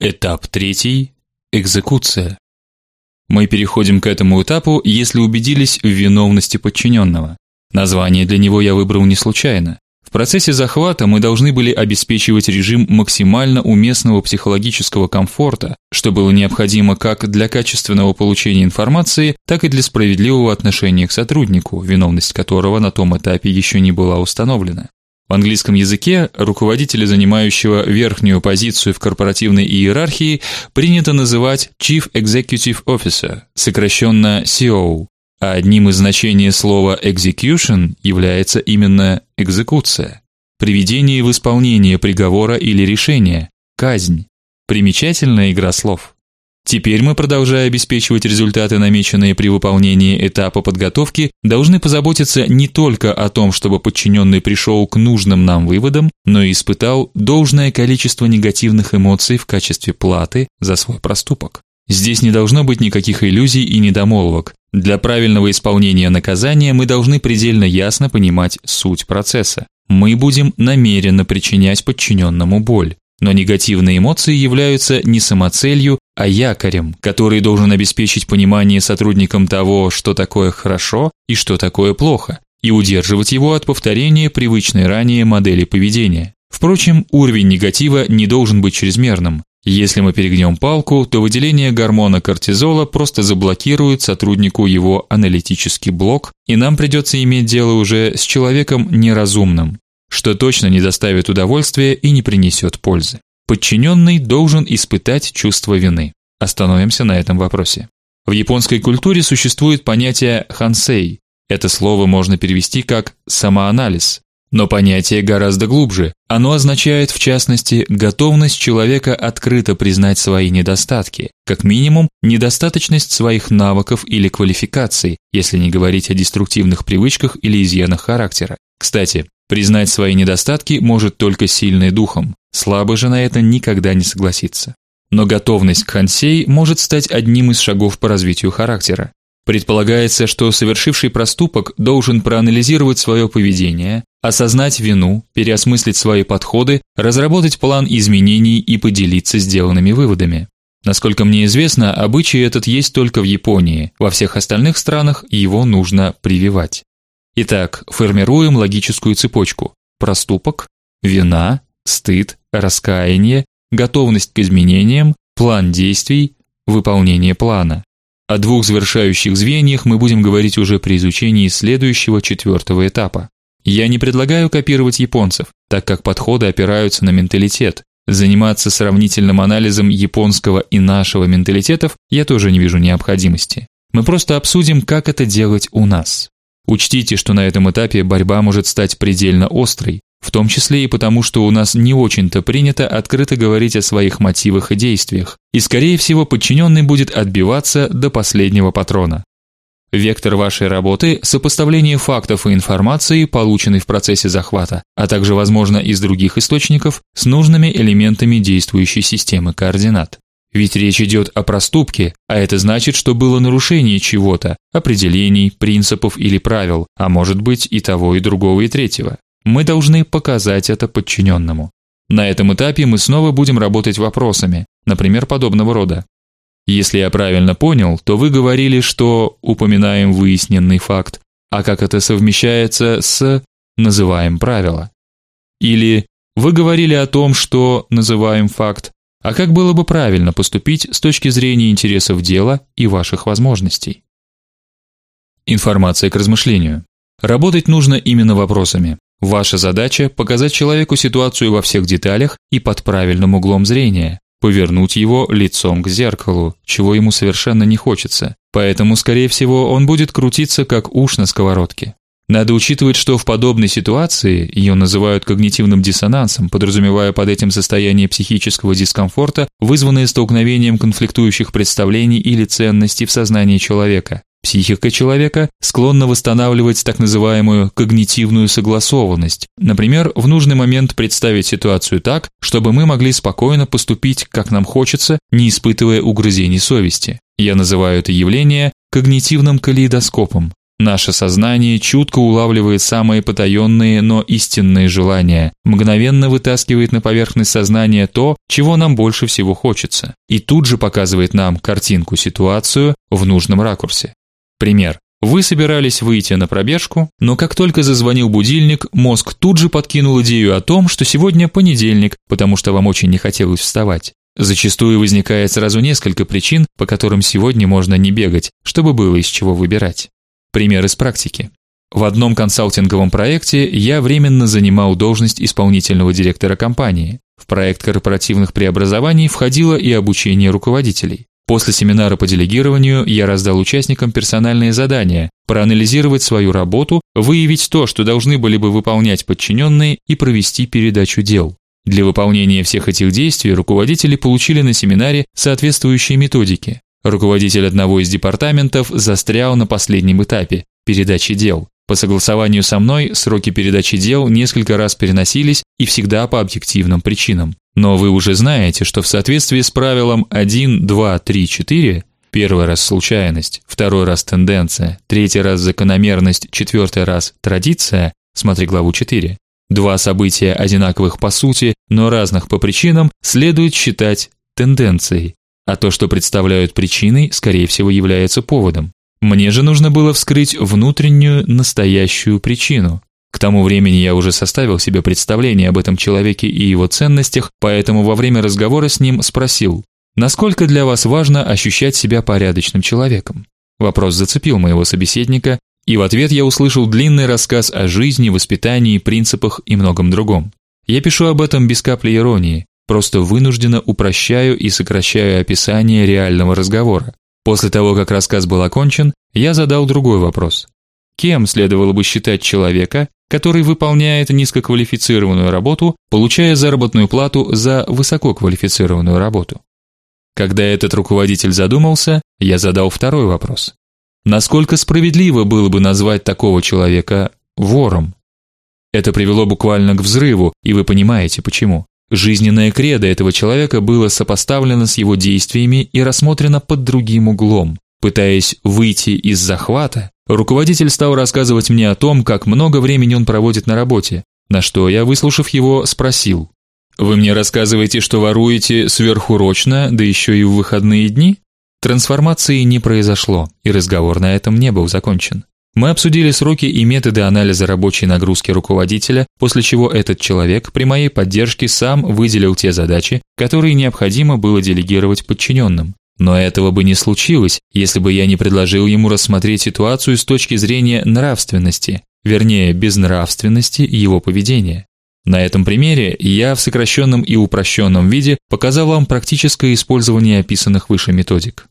Этап третий экзекуция. Мы переходим к этому этапу, если убедились в виновности подчиненного. Название для него я выбрал не случайно. В процессе захвата мы должны были обеспечивать режим максимально уместного психологического комфорта, что было необходимо как для качественного получения информации, так и для справедливого отношения к сотруднику, виновность которого на том этапе еще не была установлена. В английском языке руководителя, занимающего верхнюю позицию в корпоративной иерархии, принято называть Chief Executive Officer, сокращенно CEO. А одним из значений слова execution является именно экзекуция, приведение в исполнение приговора или решения, казнь. Примечательная игра слов. Теперь мы, продолжая обеспечивать результаты, намеченные при выполнении этапа подготовки, должны позаботиться не только о том, чтобы подчиненный пришел к нужным нам выводам, но и испытал должное количество негативных эмоций в качестве платы за свой проступок. Здесь не должно быть никаких иллюзий и недомолвок. Для правильного исполнения наказания мы должны предельно ясно понимать суть процесса. Мы будем намеренно причинять подчиненному боль. Но негативные эмоции являются не самоцелью, а якорем, который должен обеспечить понимание сотрудникам того, что такое хорошо и что такое плохо, и удерживать его от повторения привычной ранее модели поведения. Впрочем, уровень негатива не должен быть чрезмерным. Если мы перегнем палку, то выделение гормона кортизола просто заблокирует сотруднику его аналитический блок, и нам придется иметь дело уже с человеком неразумным, что точно не доставит удовольствия и не принесет пользы. Подчиненный должен испытать чувство вины. Остановимся на этом вопросе. В японской культуре существует понятие хансей. Это слово можно перевести как самоанализ, но понятие гораздо глубже. Оно означает в частности готовность человека открыто признать свои недостатки, как минимум недостаточность своих навыков или квалификаций, если не говорить о деструктивных привычках или изъянах характера. Кстати, Признать свои недостатки может только сильный духом. Слабый же на это никогда не согласится. Но готовность к хансей может стать одним из шагов по развитию характера. Предполагается, что совершивший проступок должен проанализировать свое поведение, осознать вину, переосмыслить свои подходы, разработать план изменений и поделиться сделанными выводами. Насколько мне известно, обычай этот есть только в Японии. Во всех остальных странах его нужно прививать. Итак, формируем логическую цепочку: проступок, вина, стыд, раскаяние, готовность к изменениям, план действий, выполнение плана. О двух завершающих звеньях мы будем говорить уже при изучении следующего четвертого этапа. Я не предлагаю копировать японцев, так как подходы опираются на менталитет. Заниматься сравнительным анализом японского и нашего менталитетов я тоже не вижу необходимости. Мы просто обсудим, как это делать у нас. Учтите, что на этом этапе борьба может стать предельно острой, в том числе и потому, что у нас не очень-то принято открыто говорить о своих мотивах и действиях, и скорее всего, подчиненный будет отбиваться до последнего патрона. Вектор вашей работы сопоставление фактов и информации, полученной в процессе захвата, а также, возможно, из других источников, с нужными элементами действующей системы координат. Ведь речь идет о проступке, а это значит, что было нарушение чего-то, определений, принципов или правил, а может быть и того, и другого, и третьего. Мы должны показать это подчиненному. На этом этапе мы снова будем работать вопросами, например, подобного рода. Если я правильно понял, то вы говорили, что упоминаем выясненный факт, а как это совмещается с называем правило. Или вы говорили о том, что называем факт, а как было бы правильно поступить с точки зрения интересов дела и ваших возможностей? Информация к размышлению. Работать нужно именно вопросами. Ваша задача показать человеку ситуацию во всех деталях и под правильным углом зрения, повернуть его лицом к зеркалу, чего ему совершенно не хочется. Поэтому, скорее всего, он будет крутиться как уж на сковородке. Надо учитывать, что в подобной ситуации ее называют когнитивным диссонансом, подразумевая под этим состояние психического дискомфорта, вызванное столкновением конфликтующих представлений или ценностей в сознании человека. Психика человека склонна восстанавливать так называемую когнитивную согласованность. Например, в нужный момент представить ситуацию так, чтобы мы могли спокойно поступить, как нам хочется, не испытывая угрызений совести. Я называю это явление когнитивным калейдоскопом. Наше сознание чутко улавливает самые потаенные, но истинные желания, мгновенно вытаскивает на поверхность сознания то, чего нам больше всего хочется, и тут же показывает нам картинку, ситуацию в нужном ракурсе. Пример. Вы собирались выйти на пробежку, но как только зазвонил будильник, мозг тут же подкинул идею о том, что сегодня понедельник, потому что вам очень не хотелось вставать. Зачастую возникает сразу несколько причин, по которым сегодня можно не бегать, чтобы было из чего выбирать. Пример из практики. В одном консалтинговом проекте я временно занимал должность исполнительного директора компании. В проект корпоративных преобразований входило и обучение руководителей. После семинара по делегированию я раздал участникам персональные задания: проанализировать свою работу, выявить то, что должны были бы выполнять подчиненные, и провести передачу дел. Для выполнения всех этих действий руководители получили на семинаре соответствующие методики. Руководитель одного из департаментов застрял на последнем этапе передачи дел. По согласованию со мной сроки передачи дел несколько раз переносились и всегда по объективным причинам. Но вы уже знаете, что в соответствии с правилом 1 2 3 4 Первый раз случайность, второй раз тенденция, третий раз закономерность, четвертый раз традиция. Смотри главу 4. Два события одинаковых по сути, но разных по причинам, следует считать тенденцией, а то, что представляют причиной, скорее всего, является поводом. Мне же нужно было вскрыть внутреннюю настоящую причину. К тому времени я уже составил себе представление об этом человеке и его ценностях, поэтому во время разговора с ним спросил: "Насколько для вас важно ощущать себя порядочным человеком?" Вопрос зацепил моего собеседника, и в ответ я услышал длинный рассказ о жизни, воспитании, принципах и многом другом. Я пишу об этом без капли иронии, просто вынужденно упрощаю и сокращаю описание реального разговора. После того, как рассказ был окончен, я задал другой вопрос. Кем следовало бы считать человека, который выполняет низкоквалифицированную работу, получая заработную плату за высококвалифицированную работу? Когда этот руководитель задумался, я задал второй вопрос. Насколько справедливо было бы назвать такого человека вором? Это привело буквально к взрыву, и вы понимаете почему. Жизненное кредо этого человека было сопоставлено с его действиями и рассмотрено под другим углом. Пытаясь выйти из захвата, руководитель стал рассказывать мне о том, как много времени он проводит на работе, на что я, выслушав его, спросил: "Вы мне рассказываете, что воруете сверхурочно, да еще и в выходные дни?" Трансформации не произошло, и разговор на этом не был закончен. Мы обсудили сроки и методы анализа рабочей нагрузки руководителя, после чего этот человек при моей поддержке сам выделил те задачи, которые необходимо было делегировать подчиненным. Но этого бы не случилось, если бы я не предложил ему рассмотреть ситуацию с точки зрения нравственности, вернее, безнравственности его поведения. На этом примере я в сокращенном и упрощенном виде показал вам практическое использование описанных выше методик.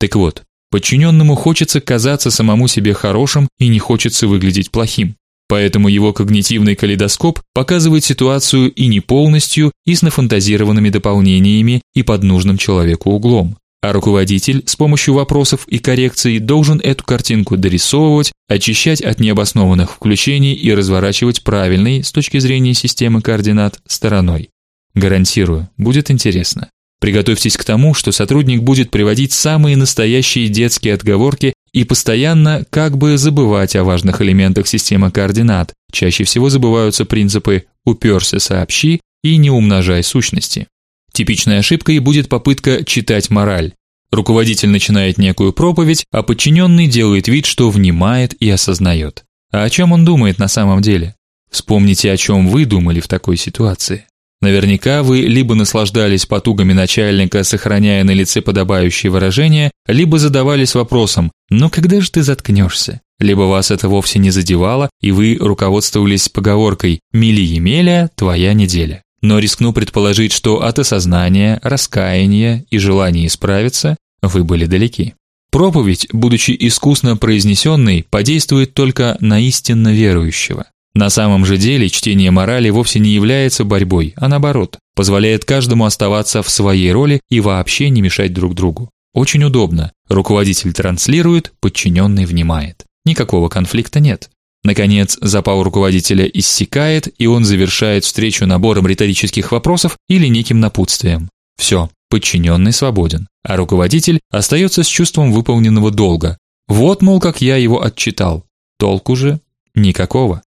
Так вот, подчиненному хочется казаться самому себе хорошим и не хочется выглядеть плохим. Поэтому его когнитивный калейдоскоп показывает ситуацию и не полностью, и с нафантазированными дополнениями и под нужным человеку углом а руководитель с помощью вопросов и коррекций должен эту картинку дорисовывать, очищать от необоснованных включений и разворачивать правильной с точки зрения системы координат стороной. Гарантирую, будет интересно. Приготовьтесь к тому, что сотрудник будет приводить самые настоящие детские отговорки и постоянно как бы забывать о важных элементах системы координат. Чаще всего забываются принципы уперся, сообщи и не умножай сущности. Типичной ошибкой будет попытка читать мораль. Руководитель начинает некую проповедь, а подчиненный делает вид, что внимает и осознает. А о чем он думает на самом деле? Вспомните, о чем вы думали в такой ситуации. Наверняка вы либо наслаждались потугами начальника, сохраняя на лице подобающее выражение, либо задавались вопросом: "Ну когда же ты заткнешься?" Либо вас это вовсе не задевало, и вы руководствовались поговоркой: "Мили Емеля, твоя неделя" но рискну предположить, что от осознания, раскаяния и желания исправиться вы были далеки. Проповедь, будучи искусно произнесенной, подействует только на истинно верующего. На самом же деле чтение морали вовсе не является борьбой, а наоборот, позволяет каждому оставаться в своей роли и вообще не мешать друг другу. Очень удобно. Руководитель транслирует, подчиненный внимает. Никакого конфликта нет. Наконец, запал руководителя иссякает, и он завершает встречу набором риторических вопросов или неким напутствием. Все, подчиненный свободен, а руководитель остается с чувством выполненного долга. Вот мол, как я его отчитал. Толку же никакого.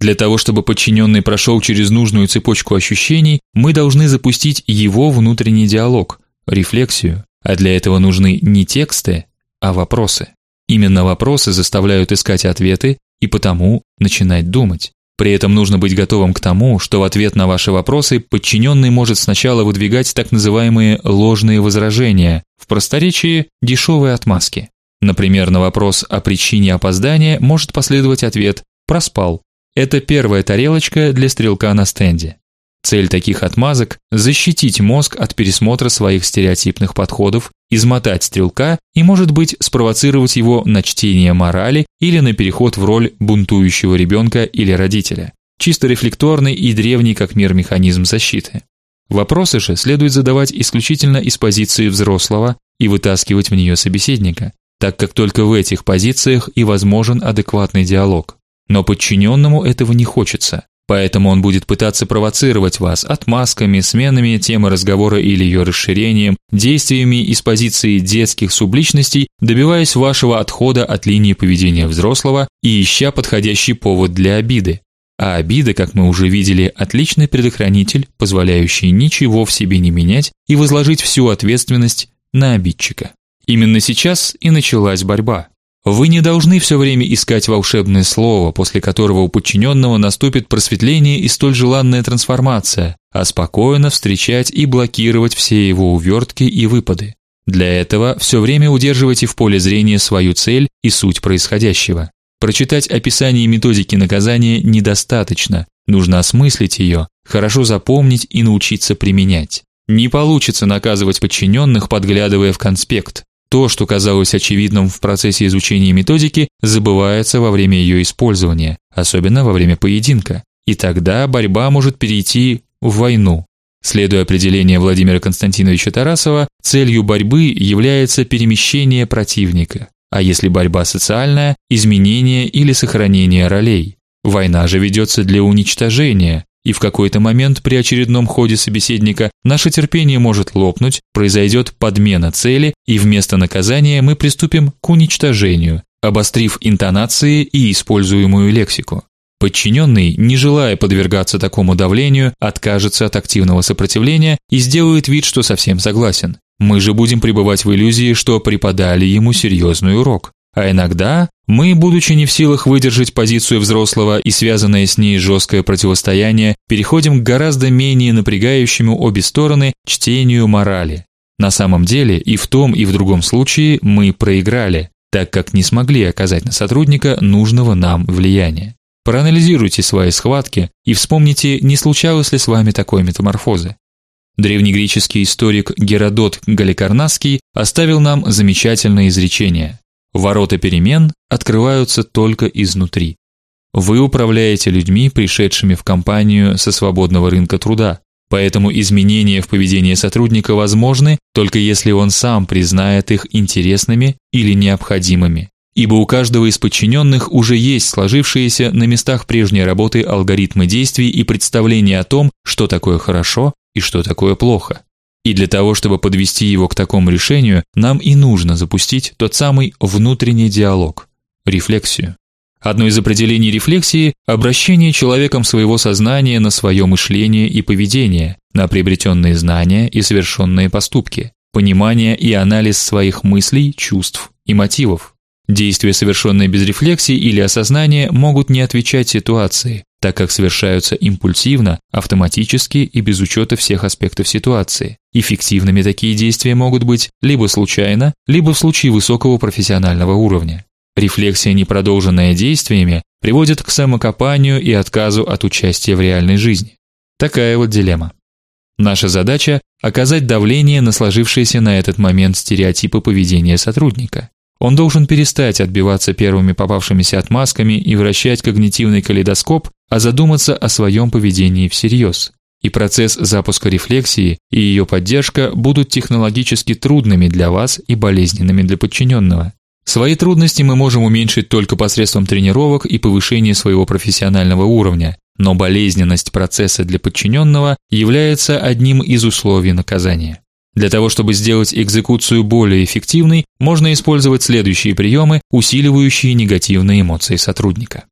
Для того, чтобы подчиненный прошел через нужную цепочку ощущений, мы должны запустить его внутренний диалог, рефлексию. А для этого нужны не тексты, а вопросы. Именно вопросы заставляют искать ответы и потому начинать думать. При этом нужно быть готовым к тому, что в ответ на ваши вопросы подчиненный может сначала выдвигать так называемые ложные возражения, в просторечии дешевые отмазки. Например, на вопрос о причине опоздания может последовать ответ: проспал. Это первая тарелочка для стрелка на стенде. Цель таких отмазок защитить мозг от пересмотра своих стереотипных подходов, измотать стрелка и, может быть, спровоцировать его на чтение морали или на переход в роль бунтующего ребенка или родителя. Чисто рефлекторный и древний как мир механизм защиты. Вопросы же следует задавать исключительно из позиции взрослого и вытаскивать в нее собеседника, так как только в этих позициях и возможен адекватный диалог. Но подчиненному этого не хочется. Поэтому он будет пытаться провоцировать вас отмазками, сменами темы разговора или ее расширением, действиями из позиции детских субличностей, добиваясь вашего отхода от линии поведения взрослого и ища подходящий повод для обиды. А обида, как мы уже видели, отличный предохранитель, позволяющий ничего в себе не менять и возложить всю ответственность на обидчика. Именно сейчас и началась борьба. Вы не должны все время искать волшебное слово, после которого у подчиненного наступит просветление и столь желанная трансформация, а спокойно встречать и блокировать все его увертки и выпады. Для этого все время удерживайте в поле зрения свою цель и суть происходящего. Прочитать описание методики наказания недостаточно, нужно осмыслить ее, хорошо запомнить и научиться применять. Не получится наказывать подчиненных, подглядывая в конспект. То, что казалось очевидным в процессе изучения методики, забывается во время ее использования, особенно во время поединка. И тогда борьба может перейти в войну. Следуя определению Владимира Константиновича Тарасова, целью борьбы является перемещение противника. А если борьба социальная изменение или сохранение ролей. Война же ведется для уничтожения, и в какой-то момент при очередном ходе собеседника наше терпение может лопнуть, произойдет подмена цели, и вместо наказания мы приступим к уничтожению, обострив интонации и используемую лексику. Подчиненный, не желая подвергаться такому давлению, откажется от активного сопротивления и сделает вид, что совсем согласен. Мы же будем пребывать в иллюзии, что преподали ему серьезный урок. А иногда мы, будучи не в силах выдержать позицию взрослого и связанное с ней жесткое противостояние, переходим к гораздо менее напрягающему обе стороны чтению морали. На самом деле, и в том, и в другом случае мы проиграли, так как не смогли оказать на сотрудника нужного нам влияния. Проанализируйте свои схватки и вспомните, не случалось ли с вами такой метаморфозы. Древнегреческий историк Геродот Галикарнасский оставил нам замечательное изречение: Ворота перемен открываются только изнутри. Вы управляете людьми, пришедшими в компанию со свободного рынка труда. Поэтому изменения в поведении сотрудника возможны только если он сам признает их интересными или необходимыми. Ибо у каждого из подчиненных уже есть сложившиеся на местах прежней работы алгоритмы действий и представления о том, что такое хорошо и что такое плохо. И для того, чтобы подвести его к такому решению, нам и нужно запустить тот самый внутренний диалог, рефлексию. Одно из определений рефлексии обращение человеком своего сознания на свое мышление и поведение, на приобретенные знания и совершенные поступки, понимание и анализ своих мыслей, чувств и мотивов. Действия, совершенные без рефлексии или осознания, могут не отвечать ситуации, так как совершаются импульсивно, автоматически и без учета всех аспектов ситуации. Эффективными такие действия могут быть либо случайно, либо в случае высокого профессионального уровня. Рефлексия, не продолженная действиями, приводит к самокопанию и отказу от участия в реальной жизни. Такая вот дилемма. Наша задача оказать давление на сложившиеся на этот момент стереотипы поведения сотрудника. Он должен перестать отбиваться первыми попавшимися отмазками и вращать когнитивный калейдоскоп, а задуматься о своем поведении всерьез. И процесс запуска рефлексии и ее поддержка будут технологически трудными для вас и болезненными для подчиненного. Свои трудности мы можем уменьшить только посредством тренировок и повышения своего профессионального уровня, но болезненность процесса для подчиненного является одним из условий наказания. Для того, чтобы сделать экзекуцию более эффективной, можно использовать следующие приемы, усиливающие негативные эмоции сотрудника.